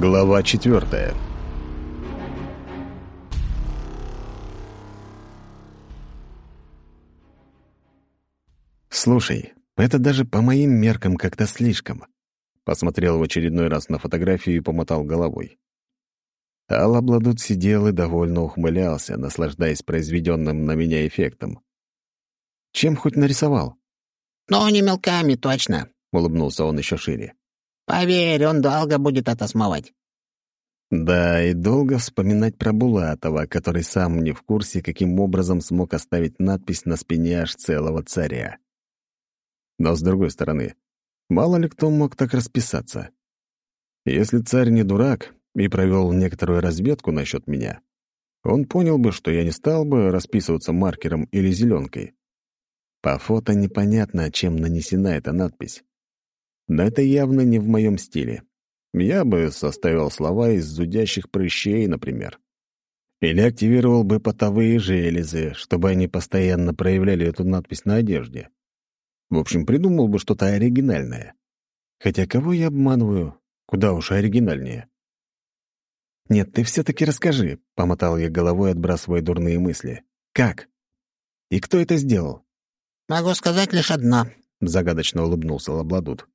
Глава четвертая «Слушай, это даже по моим меркам как-то слишком». Посмотрел в очередной раз на фотографию и помотал головой. Алла Бладут сидел и довольно ухмылялся, наслаждаясь произведенным на меня эффектом. «Чем хоть нарисовал?» «Ну, не мелками, точно», — улыбнулся он еще шире. «Поверь, он долго будет это смывать». Да, и долго вспоминать про Булатова, который сам не в курсе, каким образом смог оставить надпись на спине аж целого царя. Но, с другой стороны, мало ли кто мог так расписаться. Если царь не дурак и провел некоторую разведку насчет меня, он понял бы, что я не стал бы расписываться маркером или зеленкой. По фото непонятно, чем нанесена эта надпись. Но это явно не в моем стиле. Я бы составил слова из зудящих прыщей, например. Или активировал бы потовые железы, чтобы они постоянно проявляли эту надпись на одежде. В общем, придумал бы что-то оригинальное. Хотя кого я обманываю? Куда уж оригинальнее. «Нет, ты все-таки расскажи», — помотал я головой, отбрасывая дурные мысли. «Как? И кто это сделал?» «Могу сказать лишь одно», — загадочно улыбнулся Лабладут.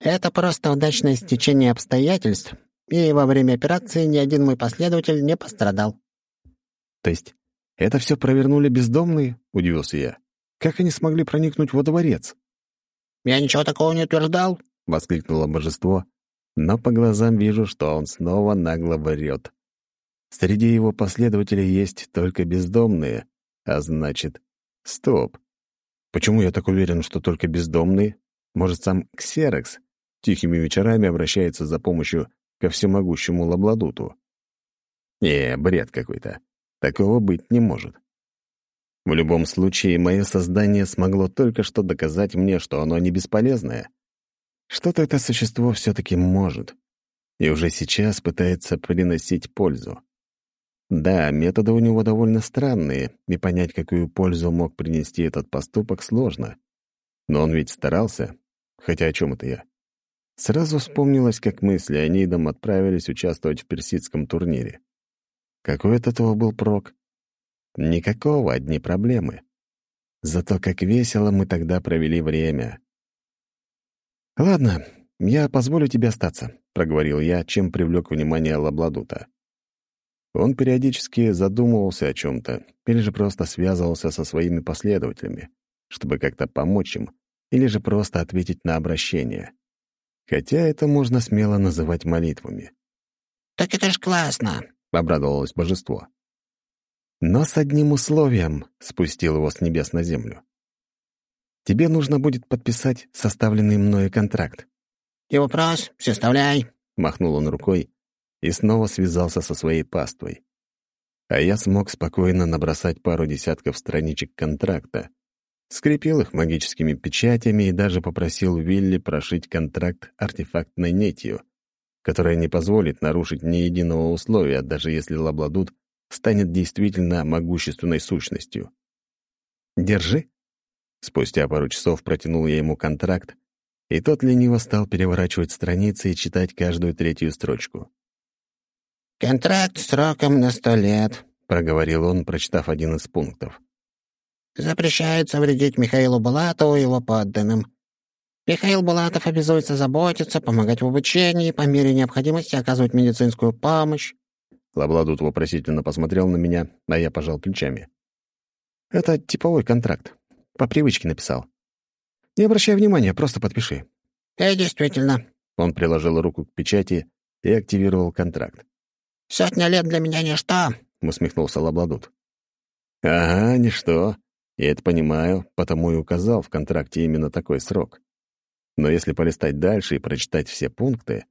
«Это просто удачное стечение обстоятельств, и во время операции ни один мой последователь не пострадал». «То есть это все провернули бездомные?» — удивился я. «Как они смогли проникнуть во дворец?» «Я ничего такого не утверждал», — воскликнуло божество, но по глазам вижу, что он снова нагло врет. Среди его последователей есть только бездомные, а значит... Стоп. Почему я так уверен, что только бездомные? Может, сам Ксерекс тихими вечерами обращается за помощью ко всемогущему Лабладуту? Не, бред какой-то. Такого быть не может. В любом случае, мое создание смогло только что доказать мне, что оно не бесполезное. Что-то это существо все-таки может. И уже сейчас пытается приносить пользу. Да, методы у него довольно странные, и понять, какую пользу мог принести этот поступок, сложно. Но он ведь старался. Хотя о чем это я? Сразу вспомнилось, как мы с Леонидом отправились участвовать в персидском турнире. Какой от этого был прок? Никакого, одни проблемы. Зато как весело мы тогда провели время. «Ладно, я позволю тебе остаться», — проговорил я, чем привлек внимание Лабладута. Он периодически задумывался о чем-то или же просто связывался со своими последователями, чтобы как-то помочь им, или же просто ответить на обращение. Хотя это можно смело называть молитвами. «Так это ж классно!» — обрадовалось божество. «Но с одним условием», — спустил его с небес на землю. «Тебе нужно будет подписать составленный мною контракт». «И вопрос, составляй», — махнул он рукой, и снова связался со своей паствой. А я смог спокойно набросать пару десятков страничек контракта, скрепил их магическими печатями и даже попросил Вилли прошить контракт артефактной нитью, которая не позволит нарушить ни единого условия, даже если Лабладут станет действительно могущественной сущностью. «Держи». Спустя пару часов протянул я ему контракт, и тот лениво стал переворачивать страницы и читать каждую третью строчку. «Контракт сроком на сто лет», — проговорил он, прочитав один из пунктов. «Запрещается вредить Михаилу Булатову и его подданным. Михаил Булатов обязуется заботиться, помогать в обучении, по мере необходимости оказывать медицинскую помощь». Лабладут вопросительно посмотрел на меня, а я пожал плечами. «Это типовой контракт. По привычке написал. Не обращай внимания, просто подпиши». «И действительно». Он приложил руку к печати и активировал контракт. Сотня лет для меня ничто», — усмехнулся Лабладут. «Ага, ничто. Я это понимаю, потому и указал в контракте именно такой срок. Но если полистать дальше и прочитать все пункты,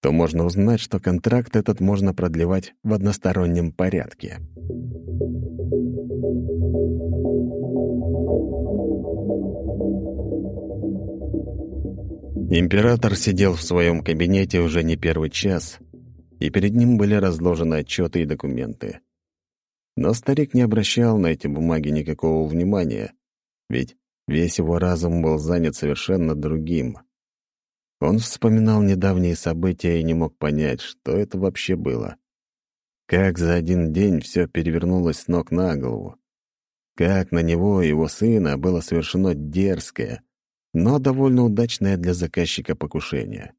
то можно узнать, что контракт этот можно продлевать в одностороннем порядке. Император сидел в своем кабинете уже не первый час и перед ним были разложены отчеты и документы. Но старик не обращал на эти бумаги никакого внимания, ведь весь его разум был занят совершенно другим. Он вспоминал недавние события и не мог понять, что это вообще было. Как за один день все перевернулось с ног на голову. Как на него и его сына было совершено дерзкое, но довольно удачное для заказчика покушение.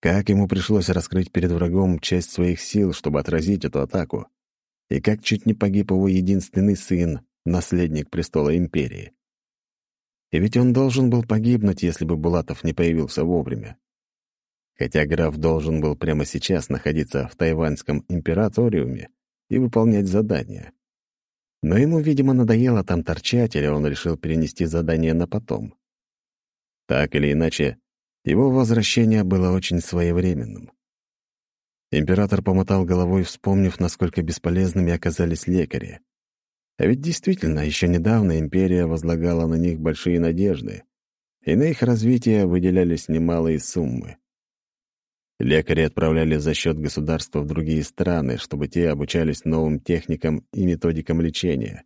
Как ему пришлось раскрыть перед врагом часть своих сил, чтобы отразить эту атаку. И как чуть не погиб его единственный сын, наследник престола империи. И ведь он должен был погибнуть, если бы Булатов не появился вовремя. Хотя граф должен был прямо сейчас находиться в тайваньском императориуме и выполнять задания. Но ему, видимо, надоело там торчать, или он решил перенести задание на потом. Так или иначе, его возвращение было очень своевременным. Император помотал головой, вспомнив, насколько бесполезными оказались лекари. А ведь действительно, еще недавно империя возлагала на них большие надежды, и на их развитие выделялись немалые суммы. Лекари отправляли за счет государства в другие страны, чтобы те обучались новым техникам и методикам лечения.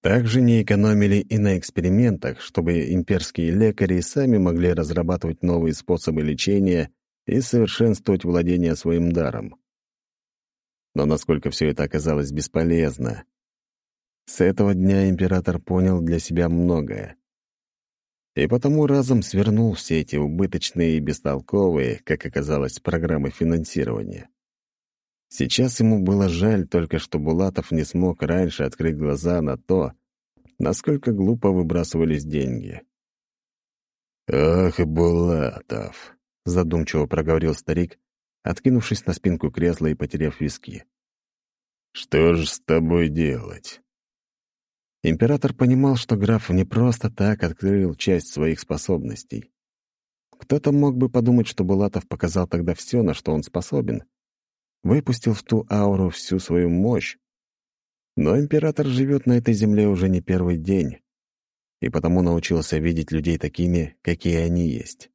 Также не экономили и на экспериментах, чтобы имперские лекари сами могли разрабатывать новые способы лечения и совершенствовать владение своим даром. Но насколько все это оказалось бесполезно. С этого дня император понял для себя многое. И потому разом свернул все эти убыточные и бестолковые, как оказалось, программы финансирования. Сейчас ему было жаль только, что Булатов не смог раньше открыть глаза на то, насколько глупо выбрасывались деньги. «Ах, Булатов!» — задумчиво проговорил старик, откинувшись на спинку кресла и потеряв виски. «Что ж с тобой делать?» Император понимал, что граф не просто так открыл часть своих способностей. Кто-то мог бы подумать, что Булатов показал тогда все, на что он способен, выпустил в ту ауру всю свою мощь. Но император живет на этой земле уже не первый день, и потому научился видеть людей такими, какие они есть.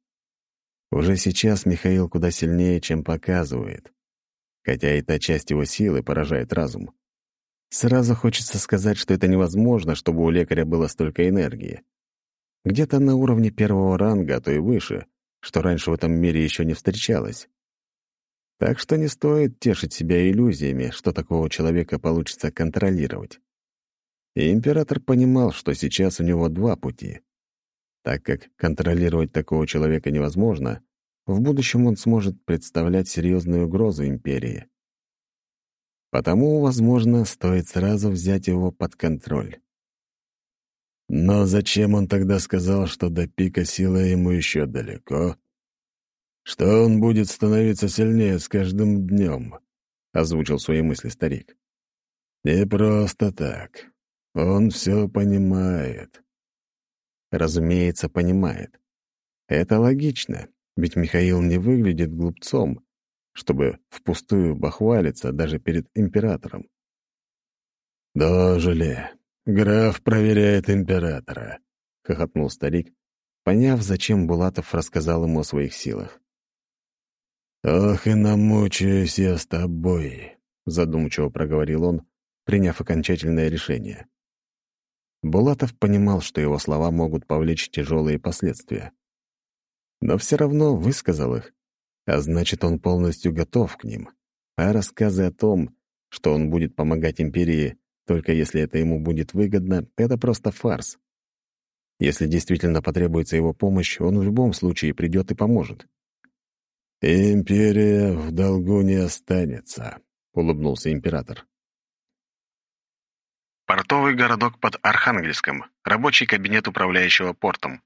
Уже сейчас Михаил куда сильнее, чем показывает, хотя и та часть его силы поражает разум. Сразу хочется сказать, что это невозможно, чтобы у лекаря было столько энергии. Где-то на уровне первого ранга, а то и выше, что раньше в этом мире еще не встречалось. Так что не стоит тешить себя иллюзиями, что такого человека получится контролировать. И император понимал, что сейчас у него два пути. Так как контролировать такого человека невозможно, в будущем он сможет представлять серьезную угрозу империи. Потому, возможно, стоит сразу взять его под контроль. Но зачем он тогда сказал, что до пика силы ему еще далеко? что он будет становиться сильнее с каждым днем», — озвучил свои мысли старик. «Не просто так. Он все понимает». Разумеется, понимает. Это логично, ведь Михаил не выглядит глупцом, чтобы впустую бахвалиться даже перед императором. «Дожили. Граф проверяет императора», — хохотнул старик, поняв, зачем Булатов рассказал ему о своих силах. «Ох и намучаюсь я с тобой», — задумчиво проговорил он, приняв окончательное решение. Булатов понимал, что его слова могут повлечь тяжелые последствия. Но все равно высказал их, а значит, он полностью готов к ним. А рассказы о том, что он будет помогать империи, только если это ему будет выгодно, это просто фарс. Если действительно потребуется его помощь, он в любом случае придет и поможет. «Империя в долгу не останется», — улыбнулся император. Портовый городок под Архангельском. Рабочий кабинет управляющего портом.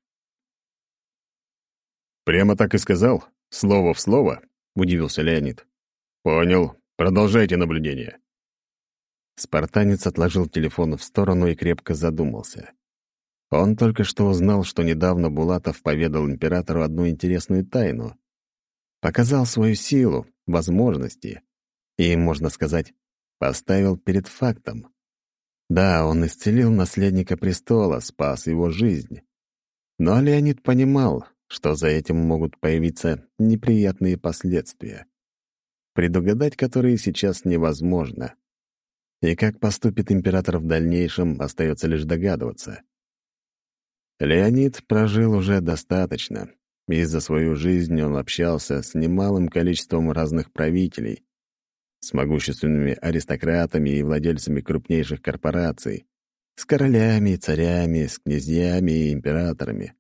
«Прямо так и сказал? Слово в слово?» — удивился Леонид. «Понял. Продолжайте наблюдение». Спартанец отложил телефон в сторону и крепко задумался. Он только что узнал, что недавно Булатов поведал императору одну интересную тайну, показал свою силу, возможности и, можно сказать, поставил перед фактом. Да, он исцелил наследника престола, спас его жизнь. Но Леонид понимал, что за этим могут появиться неприятные последствия, предугадать которые сейчас невозможно. И как поступит император в дальнейшем, остается лишь догадываться. Леонид прожил уже достаточно, и за свою жизнь он общался с немалым количеством разных правителей, с могущественными аристократами и владельцами крупнейших корпораций, с королями и царями, с князьями и императорами.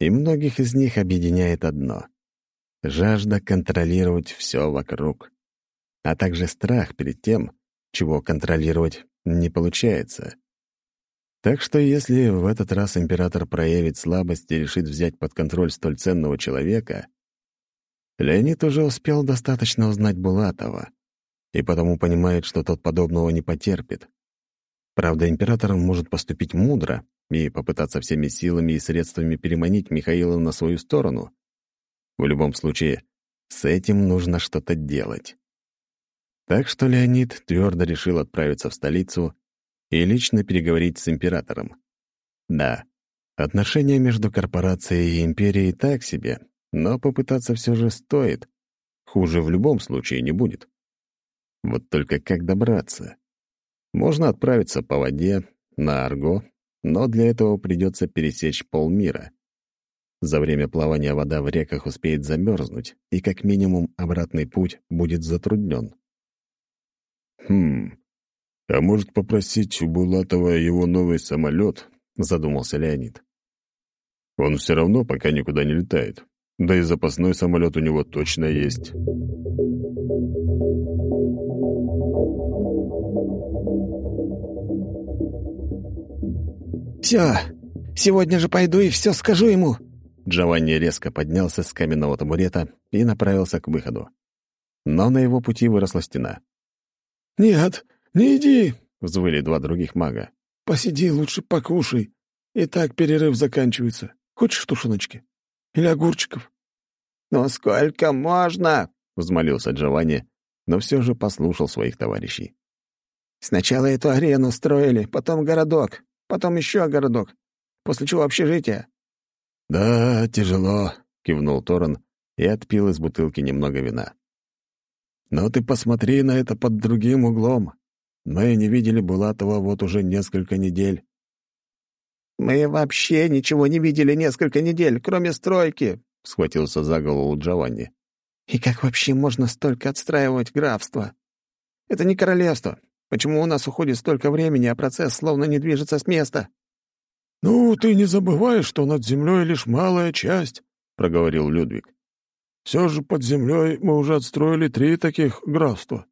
И многих из них объединяет одно — жажда контролировать все вокруг, а также страх перед тем, чего контролировать не получается. Так что если в этот раз император проявит слабость и решит взять под контроль столь ценного человека, Леонид уже успел достаточно узнать Булатова и потому понимает, что тот подобного не потерпит. Правда, император может поступить мудро и попытаться всеми силами и средствами переманить Михаила на свою сторону. В любом случае, с этим нужно что-то делать. Так что Леонид твердо решил отправиться в столицу и лично переговорить с императором. Да, отношения между корпорацией и империей так себе, но попытаться все же стоит. Хуже в любом случае не будет. Вот только как добраться? Можно отправиться по воде, на Арго, но для этого придется пересечь полмира. За время плавания вода в реках успеет замерзнуть, и как минимум обратный путь будет затруднен. «Хм, а может попросить у Булатова его новый самолет?» — задумался Леонид. «Он все равно пока никуда не летает, да и запасной самолет у него точно есть». «Все, сегодня же пойду и все скажу ему!» Джованни резко поднялся с каменного табурета и направился к выходу. Но на его пути выросла стена. «Нет, не иди!» — взвыли два других мага. «Посиди, лучше покушай. И так перерыв заканчивается. Хочешь тушеночки? Или огурчиков?» «Ну сколько можно?» — взмолился Джованни, но все же послушал своих товарищей. «Сначала эту арену строили, потом городок, потом еще городок, после чего общежитие». «Да, тяжело», — кивнул Торон и отпил из бутылки немного вина. «Но ты посмотри на это под другим углом. Мы не видели Булатова вот уже несколько недель». «Мы вообще ничего не видели несколько недель, кроме стройки», — схватился за голову Джованни. «И как вообще можно столько отстраивать графство? Это не королевство, Почему у нас уходит столько времени, а процесс словно не движется с места?» «Ну, ты не забывай, что над землей лишь малая часть», — проговорил Людвиг. «Все же под землей мы уже отстроили три таких графства».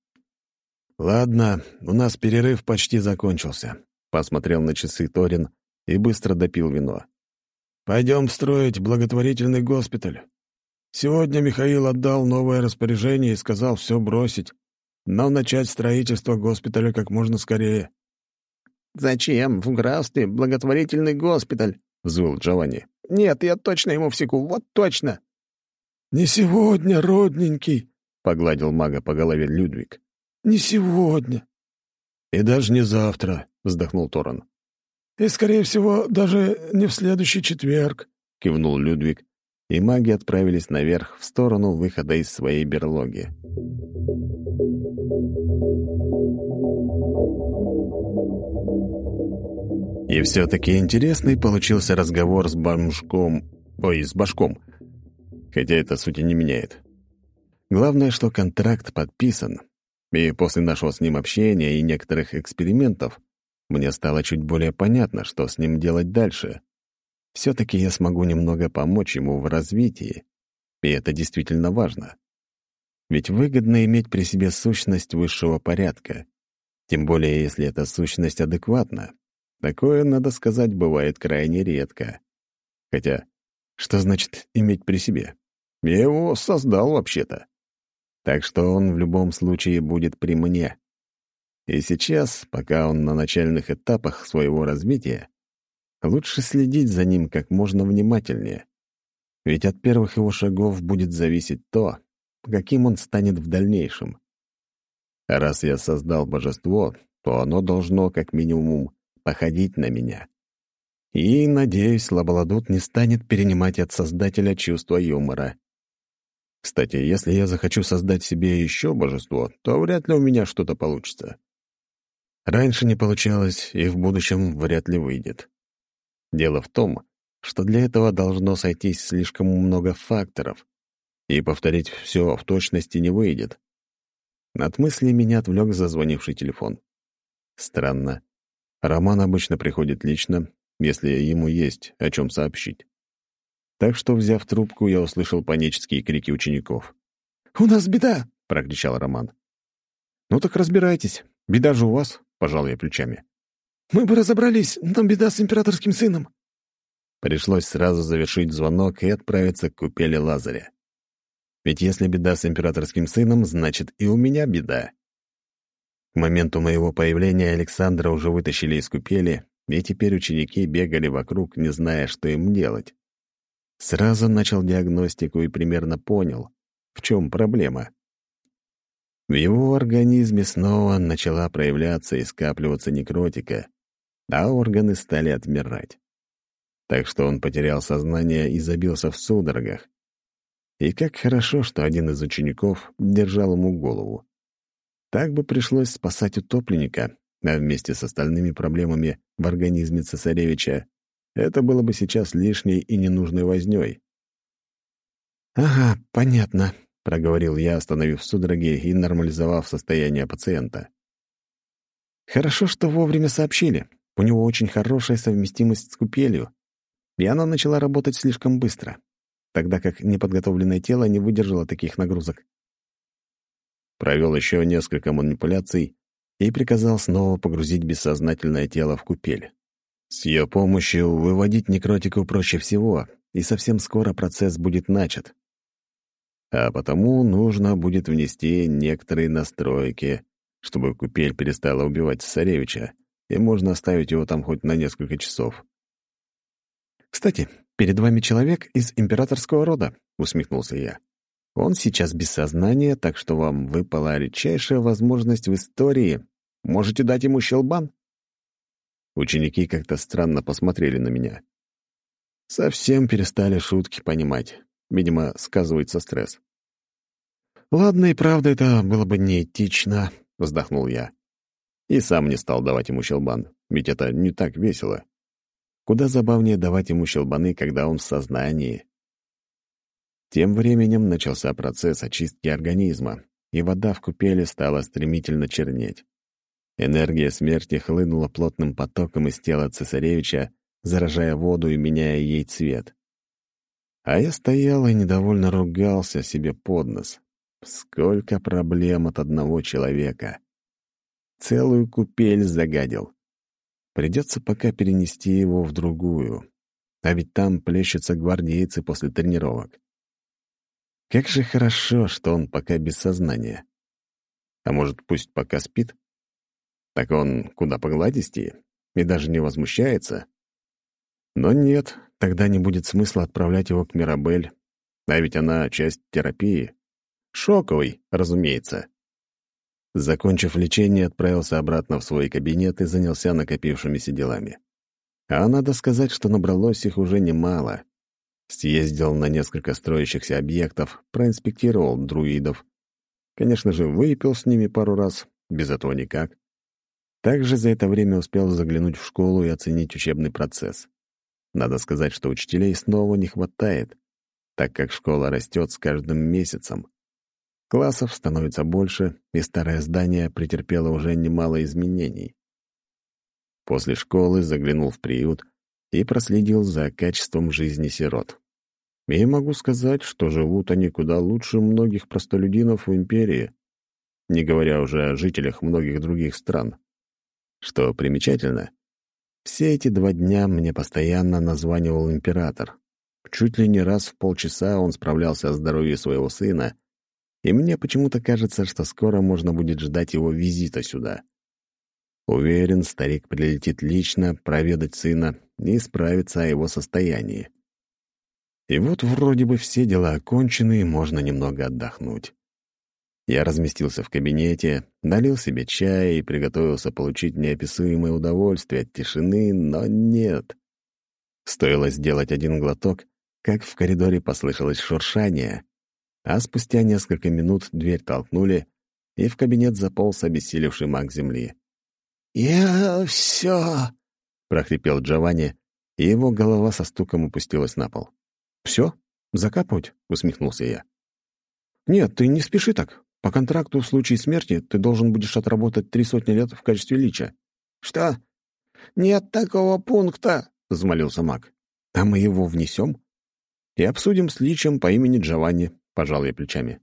«Ладно, у нас перерыв почти закончился», — посмотрел на часы Торин и быстро допил вино. «Пойдем строить благотворительный госпиталь. Сегодня Михаил отдал новое распоряжение и сказал все бросить, но начать строительство госпиталя как можно скорее». «Зачем в графстве благотворительный госпиталь?» — взвыл Джованни. «Нет, я точно ему всеку, вот точно!» «Не сегодня, родненький!» — погладил мага по голове Людвиг. «Не сегодня!» «И даже не завтра!» — вздохнул Торон. «И, скорее всего, даже не в следующий четверг!» — кивнул Людвиг, и маги отправились наверх в сторону выхода из своей берлоги. И все-таки интересный получился разговор с бомжком... Ой, с башком. Хотя это сути не меняет. Главное, что контракт подписан, и после нашего с ним общения и некоторых экспериментов мне стало чуть более понятно, что с ним делать дальше. Все-таки я смогу немного помочь ему в развитии, и это действительно важно. Ведь выгодно иметь при себе сущность высшего порядка, тем более если эта сущность адекватна. Такое, надо сказать, бывает крайне редко. Хотя, что значит иметь при себе? Я его создал вообще-то. Так что он в любом случае будет при мне. И сейчас, пока он на начальных этапах своего развития, лучше следить за ним как можно внимательнее. Ведь от первых его шагов будет зависеть то, каким он станет в дальнейшем. Раз я создал божество, то оно должно, как минимум, походить на меня. И, надеюсь, Лабаладут не станет перенимать от Создателя чувство юмора. Кстати, если я захочу создать себе еще божество, то вряд ли у меня что-то получится. Раньше не получалось, и в будущем вряд ли выйдет. Дело в том, что для этого должно сойтись слишком много факторов, и повторить все в точности не выйдет. От мысли меня отвлек зазвонивший телефон. Странно. Роман обычно приходит лично, если ему есть о чем сообщить. Так что, взяв трубку, я услышал панические крики учеников. «У нас беда!» — прокричал Роман. «Ну так разбирайтесь. Беда же у вас», — пожал я плечами. «Мы бы разобрались, но беда с императорским сыном». Пришлось сразу завершить звонок и отправиться к купели Лазаря. Ведь если беда с императорским сыном, значит и у меня беда. К моменту моего появления Александра уже вытащили из купели, и теперь ученики бегали вокруг, не зная, что им делать. Сразу начал диагностику и примерно понял, в чем проблема. В его организме снова начала проявляться и скапливаться некротика, а органы стали отмирать. Так что он потерял сознание и забился в судорогах. И как хорошо, что один из учеников держал ему голову. Так бы пришлось спасать утопленника, а вместе с остальными проблемами в организме цесаревича это было бы сейчас лишней и ненужной вознёй. «Ага, понятно», — проговорил я, остановив судороги и нормализовав состояние пациента. «Хорошо, что вовремя сообщили. У него очень хорошая совместимость с купелью, и она начала работать слишком быстро тогда как неподготовленное тело не выдержало таких нагрузок. Провел еще несколько манипуляций и приказал снова погрузить бессознательное тело в купель. С ее помощью выводить некротику проще всего, и совсем скоро процесс будет начат. А потому нужно будет внести некоторые настройки, чтобы купель перестала убивать цесаревича, и можно оставить его там хоть на несколько часов. «Кстати, перед вами человек из императорского рода», — усмехнулся я. «Он сейчас без сознания, так что вам выпала редчайшая возможность в истории. Можете дать ему щелбан?» Ученики как-то странно посмотрели на меня. Совсем перестали шутки понимать. Видимо, сказывается стресс. «Ладно, и правда, это было бы неэтично», — вздохнул я. И сам не стал давать ему щелбан, ведь это не так весело. Куда забавнее давать ему щелбаны, когда он в сознании. Тем временем начался процесс очистки организма, и вода в купели стала стремительно чернеть. Энергия смерти хлынула плотным потоком из тела цесаревича, заражая воду и меняя ей цвет. А я стоял и недовольно ругался себе под нос. Сколько проблем от одного человека. Целую купель загадил. Придется пока перенести его в другую. А ведь там плещутся гвардейцы после тренировок. Как же хорошо, что он пока без сознания. А может, пусть пока спит? Так он куда погладистее и даже не возмущается. Но нет, тогда не будет смысла отправлять его к Мирабель. А ведь она часть терапии. Шоковой, разумеется. Закончив лечение, отправился обратно в свой кабинет и занялся накопившимися делами. А надо сказать, что набралось их уже немало. Съездил на несколько строящихся объектов, проинспектировал друидов. Конечно же, выпил с ними пару раз, без этого никак. Также за это время успел заглянуть в школу и оценить учебный процесс. Надо сказать, что учителей снова не хватает, так как школа растет с каждым месяцем. Классов становится больше, и старое здание претерпело уже немало изменений. После школы заглянул в приют и проследил за качеством жизни сирот. И могу сказать, что живут они куда лучше многих простолюдинов в империи, не говоря уже о жителях многих других стран. Что примечательно, все эти два дня мне постоянно названивал император. Чуть ли не раз в полчаса он справлялся о здоровье своего сына и мне почему-то кажется, что скоро можно будет ждать его визита сюда. Уверен, старик прилетит лично проведать сына и справиться о его состоянии. И вот вроде бы все дела окончены, и можно немного отдохнуть. Я разместился в кабинете, налил себе чая и приготовился получить неописуемое удовольствие от тишины, но нет. Стоило сделать один глоток, как в коридоре послышалось шуршание, а спустя несколько минут дверь толкнули, и в кабинет заполз обессилевший маг земли. «Я все!» — прохрипел Джованни и его голова со стуком опустилась на пол. «Все? Закапывать?» — усмехнулся я. «Нет, ты не спеши так. По контракту в случае смерти ты должен будешь отработать три сотни лет в качестве лича». «Что? Нет такого пункта!» — взмолился маг. «А мы его внесем и обсудим с личем по имени Джованни», — пожал я плечами.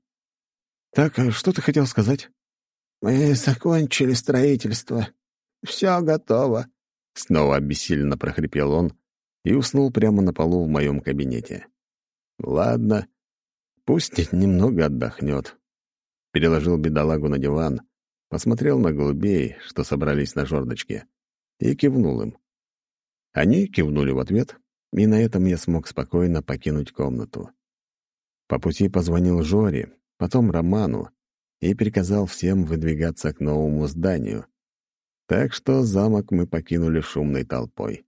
«Так, а что ты хотел сказать?» «Мы закончили строительство. Все готово», — снова обессиленно прохрипел он и уснул прямо на полу в моем кабинете. «Ладно, пусть немного отдохнет». Переложил бедолагу на диван, посмотрел на голубей, что собрались на жердочке, и кивнул им. Они кивнули в ответ, и на этом я смог спокойно покинуть комнату. По пути позвонил Жоре, потом Роману, и приказал всем выдвигаться к новому зданию. Так что замок мы покинули шумной толпой.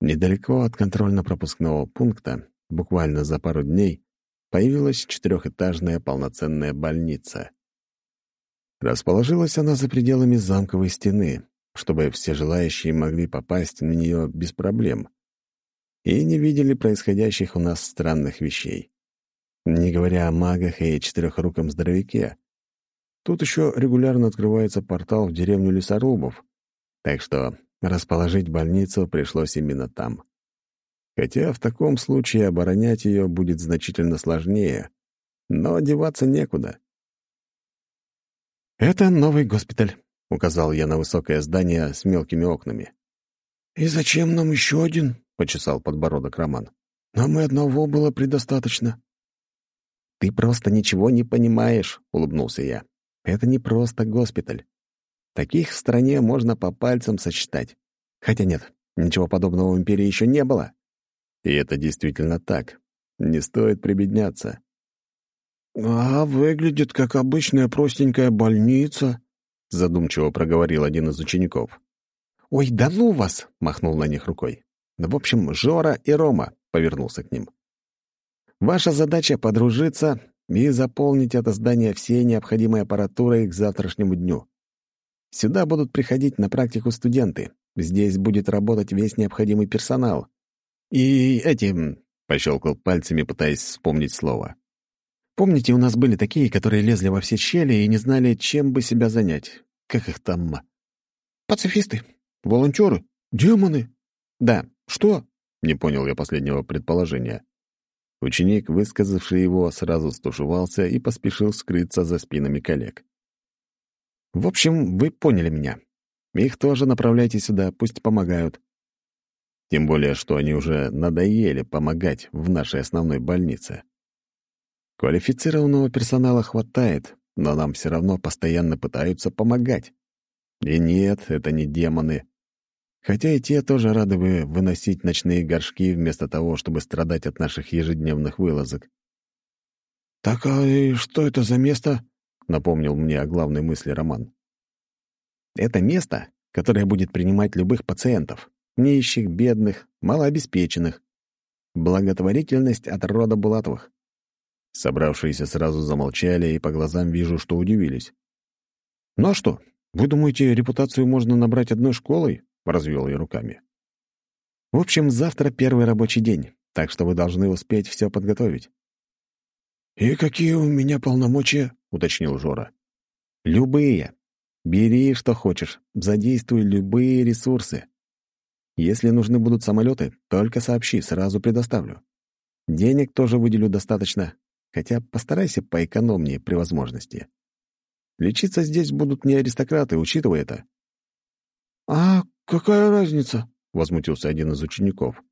Недалеко от контрольно-пропускного пункта, буквально за пару дней, появилась четырехэтажная полноценная больница. Расположилась она за пределами замковой стены, чтобы все желающие могли попасть на нее без проблем и не видели происходящих у нас странных вещей. Не говоря о магах и четырехруком здоровяке. Тут еще регулярно открывается портал в деревню лесорубов, так что расположить больницу пришлось именно там. Хотя в таком случае оборонять ее будет значительно сложнее, но одеваться некуда. «Это новый госпиталь», — указал я на высокое здание с мелкими окнами. «И зачем нам еще один?» — почесал подбородок Роман. «Нам и одного было предостаточно». «Ты просто ничего не понимаешь», — улыбнулся я. «Это не просто госпиталь. Таких в стране можно по пальцам сосчитать. Хотя нет, ничего подобного в империи еще не было». И это действительно так. Не стоит прибедняться. «А выглядит как обычная простенькая больница», — задумчиво проговорил один из учеников. «Ой, да ну вас!» — махнул на них рукой. «В общем, Жора и Рома», — повернулся к ним. «Ваша задача — подружиться и заполнить это здание всей необходимой аппаратурой к завтрашнему дню. Сюда будут приходить на практику студенты. Здесь будет работать весь необходимый персонал. И этим...» — пощелкал пальцами, пытаясь вспомнить слово. «Помните, у нас были такие, которые лезли во все щели и не знали, чем бы себя занять? Как их там?» «Пацифисты», Волонтеры? Демоны? Да. Что? Не понял я последнего предположения. Ученик, высказавший его, сразу стушевался и поспешил скрыться за спинами коллег. В общем, вы поняли меня. Их тоже направляйте сюда, пусть помогают. Тем более, что они уже надоели помогать в нашей основной больнице. Квалифицированного персонала хватает, но нам все равно постоянно пытаются помогать. И нет, это не демоны. Хотя и те тоже рады бы выносить ночные горшки вместо того, чтобы страдать от наших ежедневных вылазок. «Так а и что это за место?» — напомнил мне о главной мысли Роман. «Это место, которое будет принимать любых пациентов, нищих, бедных, малообеспеченных. Благотворительность от рода Булатовых». Собравшиеся сразу замолчали, и по глазам вижу, что удивились. «Ну а что, вы думаете, репутацию можно набрать одной школой?» — развел я руками. «В общем, завтра первый рабочий день, так что вы должны успеть все подготовить». «И какие у меня полномочия?» — уточнил Жора. «Любые. Бери, что хочешь, задействуй любые ресурсы. Если нужны будут самолеты, только сообщи, сразу предоставлю. Денег тоже выделю достаточно, хотя постарайся поэкономнее при возможности. Лечиться здесь будут не аристократы, учитывая это». «А «Какая разница?» — возмутился один из учеников.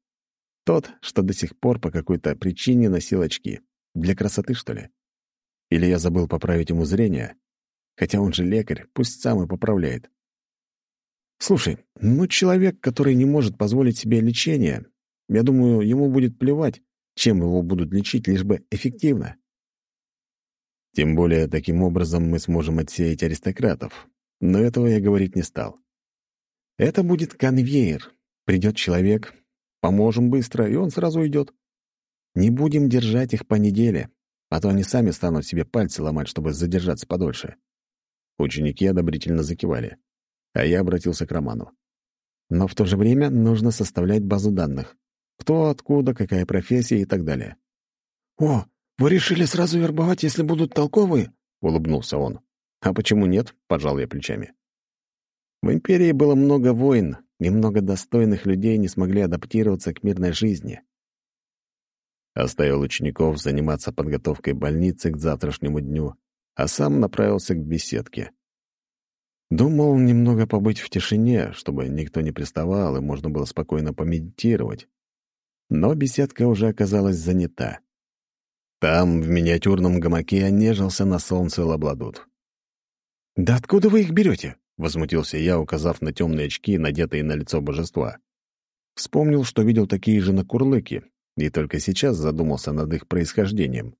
Тот, что до сих пор по какой-то причине носил очки. Для красоты, что ли? Или я забыл поправить ему зрение? Хотя он же лекарь, пусть сам и поправляет. Слушай, ну человек, который не может позволить себе лечение, я думаю, ему будет плевать, чем его будут лечить, лишь бы эффективно. Тем более, таким образом мы сможем отсеять аристократов. Но этого я говорить не стал. Это будет конвейер. Придет человек, поможем быстро, и он сразу уйдет. Не будем держать их по неделе, а то они сами станут себе пальцы ломать, чтобы задержаться подольше. Ученики одобрительно закивали, а я обратился к Роману. но в то же время нужно составлять базу данных. Кто, откуда, какая профессия и так далее. «О, вы решили сразу вербовать, если будут толковые?» — улыбнулся он. «А почему нет?» — пожал я плечами. В Империи было много войн, и много достойных людей не смогли адаптироваться к мирной жизни. Оставил учеников заниматься подготовкой больницы к завтрашнему дню, а сам направился к беседке. Думал немного побыть в тишине, чтобы никто не приставал и можно было спокойно помедитировать. Но беседка уже оказалась занята. Там, в миниатюрном гамаке, нежился на солнце лабладут. «Да откуда вы их берете?» — возмутился я, указав на темные очки, надетые на лицо божества. Вспомнил, что видел такие же на курлыке, и только сейчас задумался над их происхождением.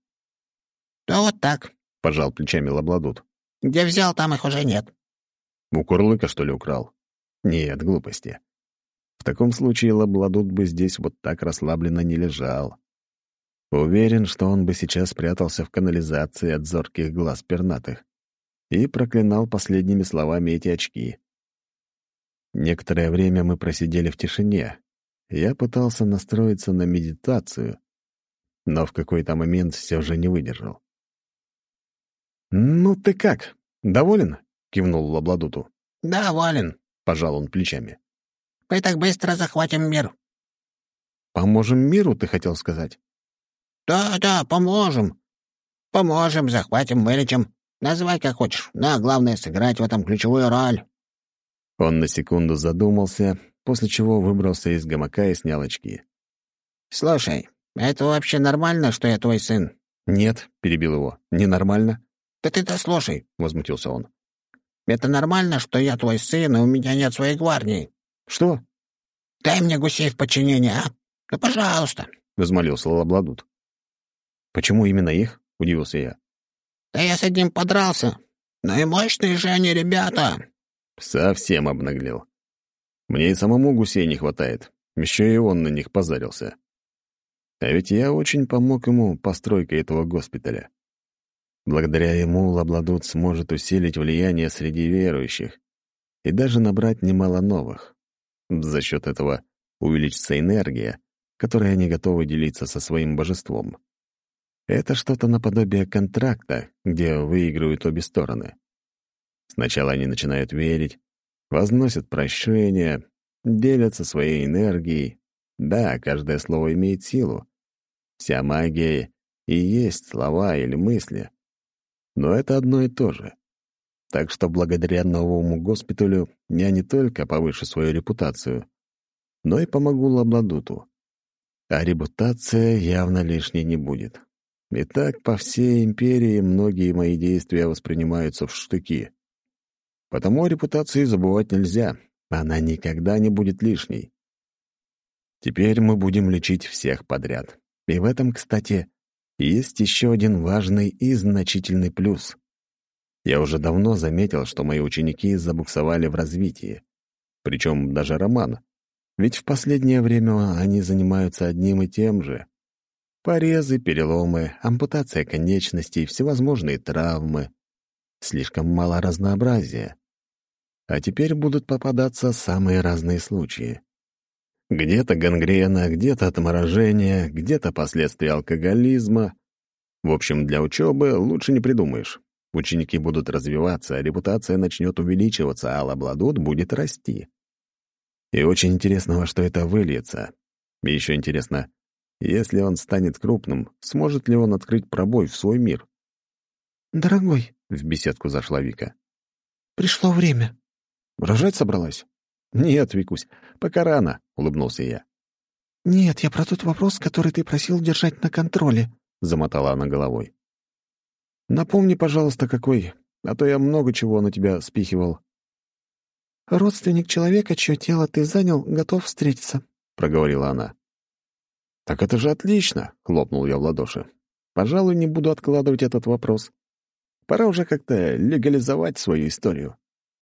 «Да вот так», — пожал плечами лабладут. «Где взял, там их уже нет». У Курлыка, что ли, украл? Нет, глупости. В таком случае Лабладут бы здесь вот так расслабленно не лежал. Уверен, что он бы сейчас спрятался в канализации от зорких глаз пернатых и проклинал последними словами эти очки. Некоторое время мы просидели в тишине. Я пытался настроиться на медитацию, но в какой-то момент все же не выдержал. «Ну ты как? Доволен?» Кивнул Лабладуту. «Доволен», — пожал он плечами. «Мы так быстро захватим мир». «Поможем миру, ты хотел сказать?» «Да, да, поможем. Поможем, захватим, вылечим. Называй как хочешь, но главное — сыграть в этом ключевую роль». Он на секунду задумался, после чего выбрался из гамака и снял очки. «Слушай, это вообще нормально, что я твой сын?» «Нет», — перебил его, — «ненормально». «Да ты-то слушай», — возмутился он. Это нормально, что я твой сын, и у меня нет своей гвардии?» «Что?» «Дай мне гусей в подчинение, а? Ну, пожалуйста!» — возмолился Лабладут. «Почему именно их?» — удивился я. «Да я с одним подрался. Ну и мощные же они ребята!» Совсем обнаглел. Мне и самому гусей не хватает. Еще и он на них позарился. А ведь я очень помог ему постройкой этого госпиталя. Благодаря ему Лабладут сможет усилить влияние среди верующих и даже набрать немало новых. За счет этого увеличится энергия, которой они готовы делиться со своим божеством. Это что-то наподобие контракта, где выигрывают обе стороны. Сначала они начинают верить, возносят прощения, делятся своей энергией. Да, каждое слово имеет силу. Вся магия и есть слова или мысли. Но это одно и то же. Так что благодаря новому госпиталю я не только повышу свою репутацию, но и помогу Лабладуту. А репутация явно лишней не будет. И так по всей империи многие мои действия воспринимаются в штыки. Потому о репутации забывать нельзя, она никогда не будет лишней. Теперь мы будем лечить всех подряд. И в этом, кстати, есть еще один важный и значительный плюс. Я уже давно заметил, что мои ученики забуксовали в развитии. Причем даже Роман. Ведь в последнее время они занимаются одним и тем же. Порезы, переломы, ампутация конечностей, всевозможные травмы. Слишком мало разнообразия. А теперь будут попадаться самые разные случаи. Где-то гангрена, где-то отморожение, где-то последствия алкоголизма. В общем, для учебы лучше не придумаешь. Ученики будут развиваться, репутация начнет увеличиваться, а лабладут будет расти. И очень интересно, во что это выльется. И еще интересно, если он станет крупным, сможет ли он открыть пробой в свой мир? «Дорогой», — в беседку зашла Вика, — «пришло время». «Рожать собралась?» «Нет, Викусь, пока рано», — улыбнулся я. «Нет, я про тот вопрос, который ты просил держать на контроле», — замотала она головой. «Напомни, пожалуйста, какой, а то я много чего на тебя спихивал». «Родственник человека, чье тело ты занял, готов встретиться», — проговорила она. «Так это же отлично!» — хлопнул я в ладоши. «Пожалуй, не буду откладывать этот вопрос. Пора уже как-то легализовать свою историю».